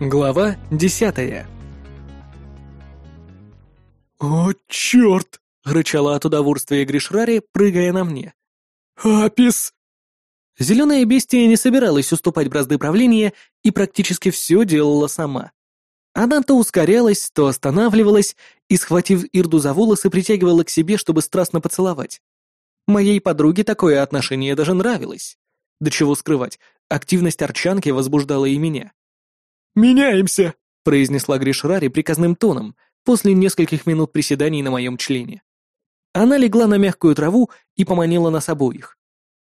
Глава десятая. «О, черт!» — рычала от удовольствия Гришрари, прыгая на мне. «Апис!» Зеленая бестия не собиралась уступать бразды правления и практически все делала сама. Она то ускорялась, то останавливалась и, схватив Ирду за волосы, притягивала к себе, чтобы страстно поцеловать. Моей подруге такое отношение даже нравилось. Да чего скрывать, активность арчанки возбуждала и меня. «Меняемся!» — произнесла Гришрари приказным тоном после нескольких минут приседаний на моем члене. Она легла на мягкую траву и поманила нас обоих.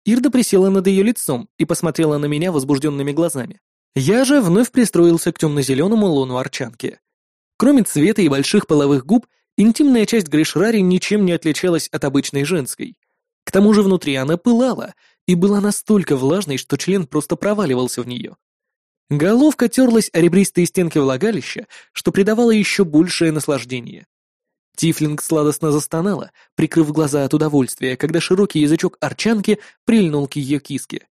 Ирда присела над ее лицом и посмотрела на меня возбужденными глазами. Я же вновь пристроился к темно-зеленому лону арчанки. Кроме цвета и больших половых губ, интимная часть Гришрари ничем не отличалась от обычной женской. К тому же внутри она пылала и была настолько влажной, что член просто проваливался в нее. Головка терлась о ребристые стенки влагалища, что придавало еще большее наслаждение. Тифлинг сладостно застонала, прикрыв глаза от удовольствия, когда широкий язычок арчанки прильнул к ее киске.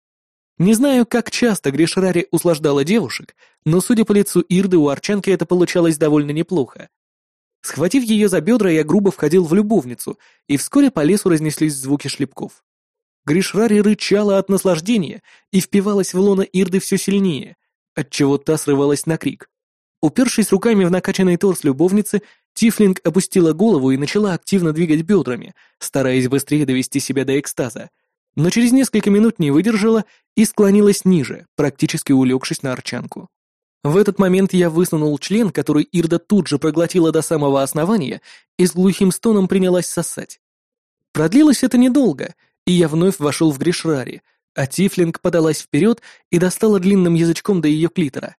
Не знаю, как часто Гришрари услаждала девушек, но, судя по лицу Ирды, у Арчанки это получалось довольно неплохо. Схватив ее за бедра, я грубо входил в любовницу, и вскоре по лесу разнеслись звуки шлепков. Гришрари рычала от наслаждения и впивалась в лоно Ирды все сильнее, отчего та срывалась на крик. Упершись руками в накачанный торс любовницы, Тифлинг опустила голову и начала активно двигать бедрами, стараясь быстрее довести себя до экстаза — но через несколько минут не выдержала и склонилась ниже, практически улегшись на арчанку. В этот момент я высунул член, который Ирда тут же проглотила до самого основания и с глухим стоном принялась сосать. Продлилось это недолго, и я вновь вошел в Гришрари, а Тифлинг подалась вперед и достала длинным язычком до ее клитора.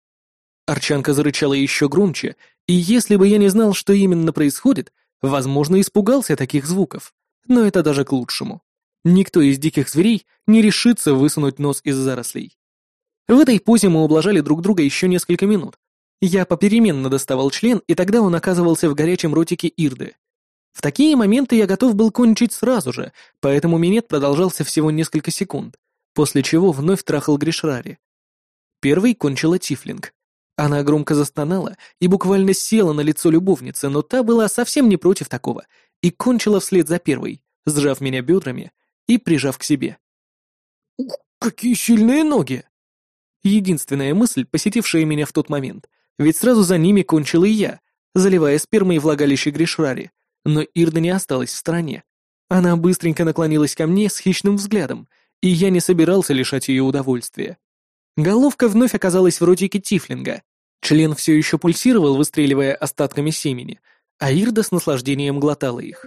Арчанка зарычала еще громче, и если бы я не знал, что именно происходит, возможно, испугался таких звуков, но это даже к лучшему. Никто из диких зверей не решится высунуть нос из зарослей. В этой позе мы ублажали друг друга еще несколько минут. Я попеременно доставал член, и тогда он оказывался в горячем ротике Ирды. В такие моменты я готов был кончить сразу же, поэтому минет продолжался всего несколько секунд, после чего вновь трахал Гришрари. Первый кончила Тифлинг. Она громко застонала и буквально села на лицо любовницы, но та была совсем не против такого и кончила вслед за первой, сжав меня бедрами и прижав к себе. «Ух, какие сильные ноги!» Единственная мысль, посетившая меня в тот момент, ведь сразу за ними кончил и я, заливая спермой влагалище Гришрари, но Ирда не осталась в стороне. Она быстренько наклонилась ко мне с хищным взглядом, и я не собирался лишать ее удовольствия. Головка вновь оказалась в ротике Тифлинга. Член все еще пульсировал, выстреливая остатками семени, а Ирда с наслаждением глотала их.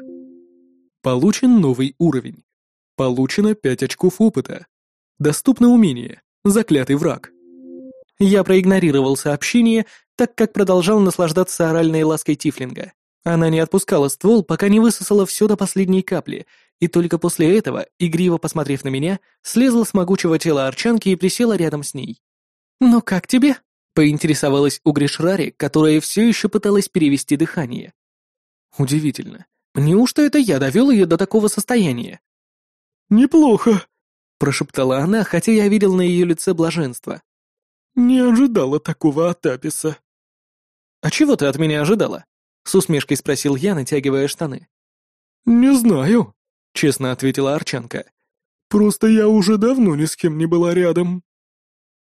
Получен новый уровень. Получено 5 очков опыта. Доступно умение «Заклятый враг». Я проигнорировал сообщение, так как продолжал наслаждаться оральной лаской Тифлинга. Она не отпускала ствол, пока не высосала все до последней капли, и только после этого, игриво посмотрев на меня, слезла с могучего тела арчанки и присела рядом с ней. «Ну как тебе?» — поинтересовалась у Гришрари, которая все еще пыталась перевести дыхание. Удивительно. Неужто это я довел ее до такого состояния? «Неплохо», — прошептала она, хотя я видел на ее лице блаженство. «Не ожидала такого от Аписа». «А чего ты от меня ожидала?» — с усмешкой спросил я, натягивая штаны. «Не знаю», — честно ответила Арчанка. «Просто я уже давно ни с кем не была рядом».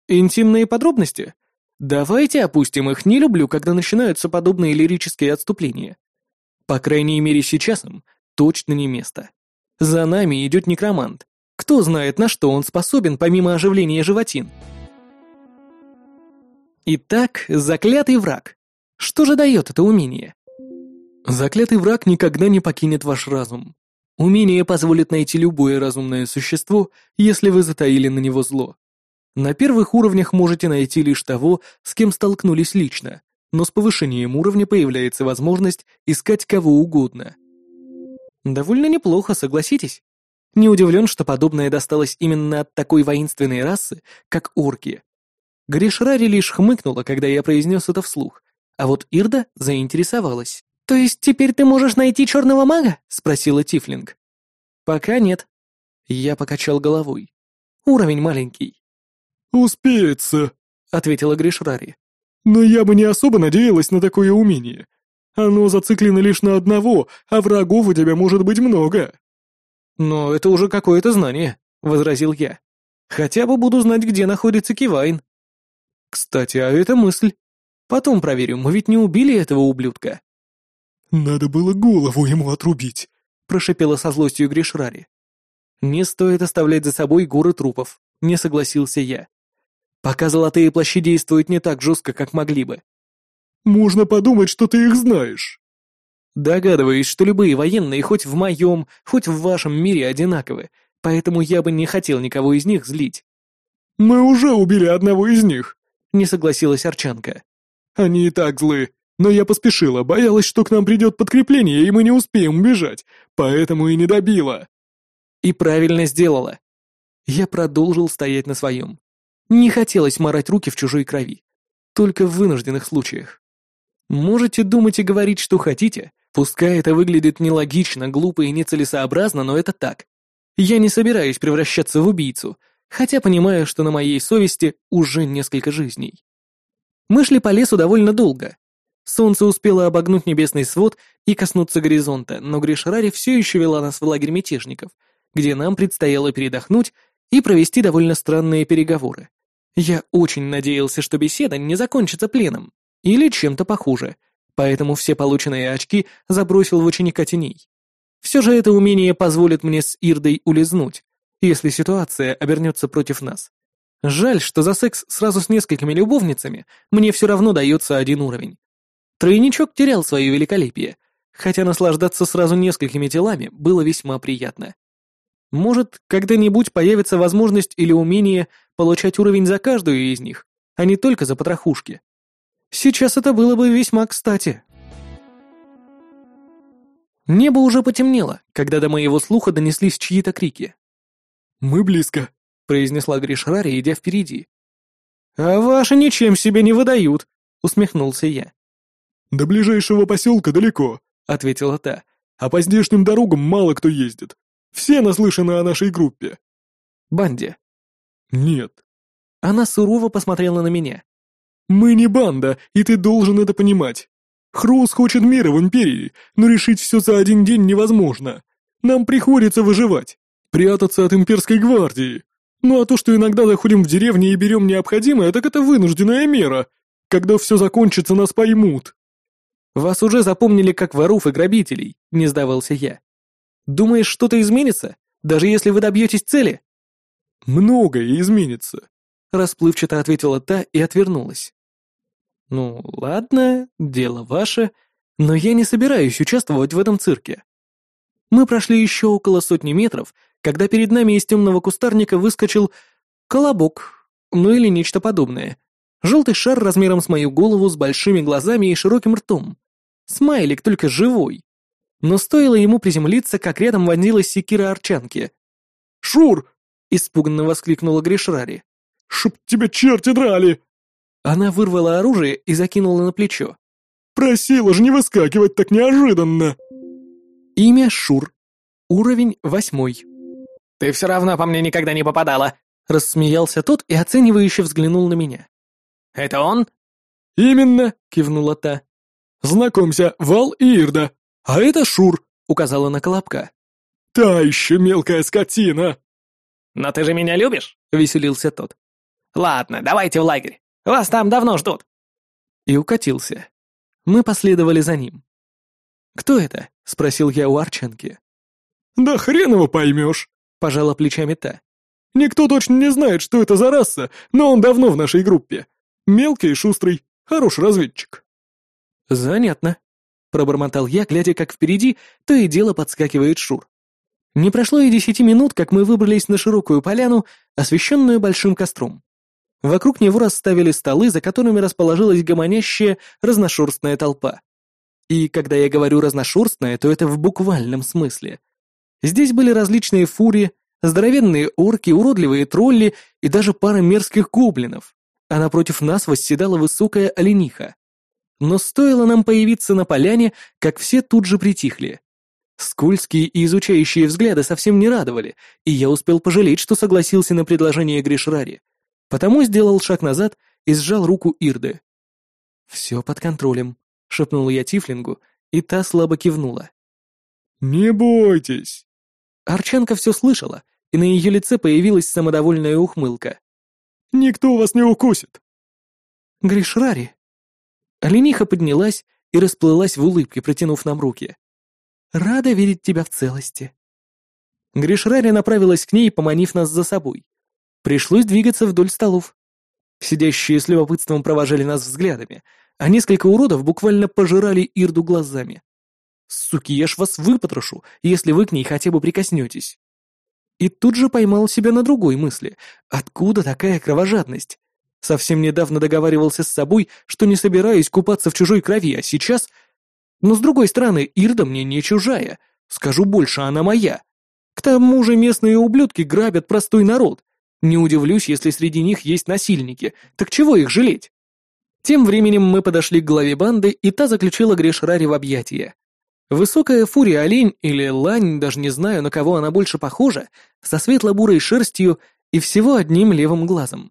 «Интимные подробности? Давайте опустим их, не люблю, когда начинаются подобные лирические отступления. По крайней мере, сейчас им точно не место». За нами идет некромант. Кто знает, на что он способен, помимо оживления животин? Итак, заклятый враг. Что же дает это умение? Заклятый враг никогда не покинет ваш разум. Умение позволит найти любое разумное существо, если вы затаили на него зло. На первых уровнях можете найти лишь того, с кем столкнулись лично, но с повышением уровня появляется возможность искать кого угодно. Довольно неплохо, согласитесь? Не удивлен, что подобное досталось именно от такой воинственной расы, как орки. Гришрари лишь хмыкнула, когда я произнес это вслух, а вот Ирда заинтересовалась. «То есть теперь ты можешь найти черного мага?» — спросила Тифлинг. «Пока нет». Я покачал головой. «Уровень маленький». «Успеется», — ответила Гришрари. Но я бы не особо надеялась на такое умение. Оно зациклено лишь на одного, а врагов у тебя может быть много». «Но это уже какое-то знание», — возразил я. «Хотя бы буду знать, где находится Кивайн». «Кстати, а это мысль. Потом проверю, мы ведь не убили этого ублюдка». «Надо было голову ему отрубить», — прошипела со злостью Гришрари. «Не стоит оставлять за собой горы трупов», — не согласился я. «Пока золотые плащи действуют не так жестко, как могли бы». «Можно подумать, что ты их знаешь». Догадываюсь, что любые военные хоть в моем, хоть в вашем мире одинаковы, поэтому я бы не хотел никого из них злить. «Мы уже убили одного из них», — не согласилась Арчанка. «Они и так злы, но я поспешила, боялась, что к нам придет подкрепление, и мы не успеем убежать, поэтому и не добила». И правильно сделала. Я продолжил стоять на своем. Не хотелось морать руки в чужой крови. Только в вынужденных случаях. Можете думать и говорить, что хотите, пускай это выглядит нелогично, глупо и нецелесообразно, но это так. Я не собираюсь превращаться в убийцу, хотя понимаю, что на моей совести уже несколько жизней. Мы шли по лесу довольно долго. Солнце успело обогнуть небесный свод и коснуться горизонта, но Гришрари все еще вела нас в лагерь мятежников, где нам предстояло передохнуть и провести довольно странные переговоры. Я очень надеялся, что беседа не закончится пленом или чем-то похуже, поэтому все полученные очки забросил в ученика теней. Все же это умение позволит мне с Ирдой улизнуть, если ситуация обернется против нас. Жаль, что за секс сразу с несколькими любовницами мне все равно дается один уровень. Тройничок терял свое великолепие, хотя наслаждаться сразу несколькими телами было весьма приятно. Может, когда-нибудь появится возможность или умение получать уровень за каждую из них, а не только за потрохушки. Сейчас это было бы весьма кстати. Небо уже потемнело, когда до моего слуха донеслись чьи-то крики. «Мы близко», — произнесла Гришрари, идя впереди. «А ваши ничем себе не выдают», — усмехнулся я. «До ближайшего поселка далеко», — ответила та. «А по здешним дорогам мало кто ездит. Все наслышаны о нашей группе». «Банде?» «Нет». Она сурово посмотрела на меня. «Мы не банда, и ты должен это понимать. Хрус хочет мира в Империи, но решить все за один день невозможно. Нам приходится выживать, прятаться от Имперской гвардии. Ну а то, что иногда заходим в деревни и берем необходимое, так это вынужденная мера. Когда все закончится, нас поймут». «Вас уже запомнили как воров и грабителей», — не сдавался я. «Думаешь, что-то изменится, даже если вы добьетесь цели?» «Многое изменится», — расплывчато ответила та и отвернулась. «Ну, ладно, дело ваше, но я не собираюсь участвовать в этом цирке». Мы прошли еще около сотни метров, когда перед нами из темного кустарника выскочил колобок, ну или нечто подобное. Желтый шар размером с мою голову с большими глазами и широким ртом. Смайлик только живой. Но стоило ему приземлиться, как рядом вонзилась секира арчанки. «Шур!» — испуганно воскликнула Гришрари. «Чтоб тебя черти драли!» Она вырвала оружие и закинула на плечо. «Просила же не выскакивать так неожиданно!» Имя Шур. Уровень восьмой. «Ты все равно по мне никогда не попадала!» Рассмеялся тот и оценивающе взглянул на меня. «Это он?» «Именно!» — кивнула та. «Знакомься, Вал и Ирда. А это Шур!» — указала на Колобка. «Та еще мелкая скотина!» «Но ты же меня любишь?» — веселился тот. «Ладно, давайте в лагерь. Вас там давно ждут!» И укатился. Мы последовали за ним. «Кто это?» — спросил я у Арчанки. «Да хрен его поймешь!» — пожала плечами та. «Никто точно не знает, что это за раса, но он давно в нашей группе. Мелкий и шустрый, хороший разведчик». «Занятно», — пробормотал я, глядя, как впереди то и дело подскакивает Шур. Не прошло и десяти минут, как мы выбрались на широкую поляну, освещенную большим костром. Вокруг него расставили столы, за которыми расположилась гомонящая разношерстная толпа. И когда я говорю разношерстная, то это в буквальном смысле. Здесь были различные фури, здоровенные орки, уродливые тролли и даже пара мерзких гоблинов, а напротив нас восседала высокая олениха. Но стоило нам появиться на поляне, как все тут же притихли. Скользкие и изучающие взгляды совсем не радовали, и я успел пожалеть, что согласился на предложение Гришрари. Потому сделал шаг назад и сжал руку Ирды. «Все под контролем», — шепнула я Тифлингу, и та слабо кивнула. «Не бойтесь!» Арчанка все слышала, и на ее лице появилась самодовольная ухмылка. «Никто вас не укусит!» «Гришрари!» Олениха поднялась и расплылась в улыбке, протянув нам руки. «Рада видеть тебя в целости». Гришрари направилась к ней, поманив нас за собой. Пришлось двигаться вдоль столов. Сидящие с любопытством провожали нас взглядами, а несколько уродов буквально пожирали Ирду глазами. Суки, я ж вас выпотрошу, если вы к ней хотя бы прикоснетесь. И тут же поймал себя на другой мысли. Откуда такая кровожадность? Совсем недавно договаривался с собой, что не собираюсь купаться в чужой крови, а сейчас... Но с другой стороны, Ирда мне не чужая. Скажу больше, она моя. К тому же местные ублюдки грабят простой народ. Не удивлюсь, если среди них есть насильники. Так чего их жалеть? Тем временем мы подошли к главе банды, и та заключила Грешрари в объятия. Высокая фурия олень или лань, даже не знаю, на кого она больше похожа, со светло-бурой шерстью и всего одним левым глазом.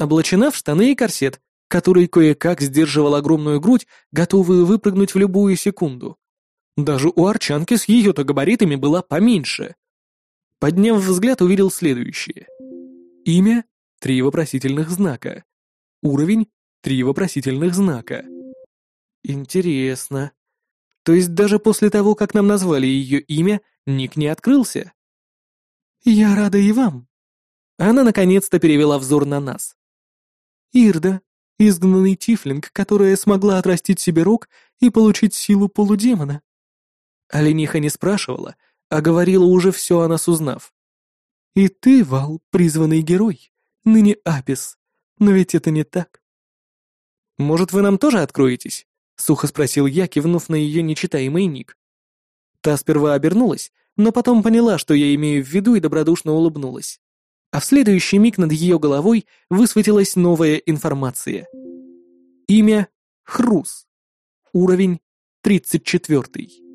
Облачена в штаны и корсет, который кое-как сдерживал огромную грудь, готовую выпрыгнуть в любую секунду. Даже у арчанки с ее-то габаритами была поменьше. Подняв взгляд, увидел следующее. Имя — три вопросительных знака. Уровень — три вопросительных знака. Интересно. То есть даже после того, как нам назвали ее имя, ник не открылся? «Я рада и вам». Она наконец-то перевела взор на нас. «Ирда, изгнанный тифлинг, которая смогла отрастить себе рог и получить силу полудемона». Олениха не спрашивала, а говорила уже все о нас узнав. «И ты, Вал, призванный герой, ныне Апис, но ведь это не так». «Может, вы нам тоже откроетесь?» сухо спросил я, кивнув на ее нечитаемый ник. Та сперва обернулась, но потом поняла, что я имею в виду, и добродушно улыбнулась. А в следующий миг над ее головой высветилась новая информация. Имя — Хрус. Уровень — тридцать четвертый.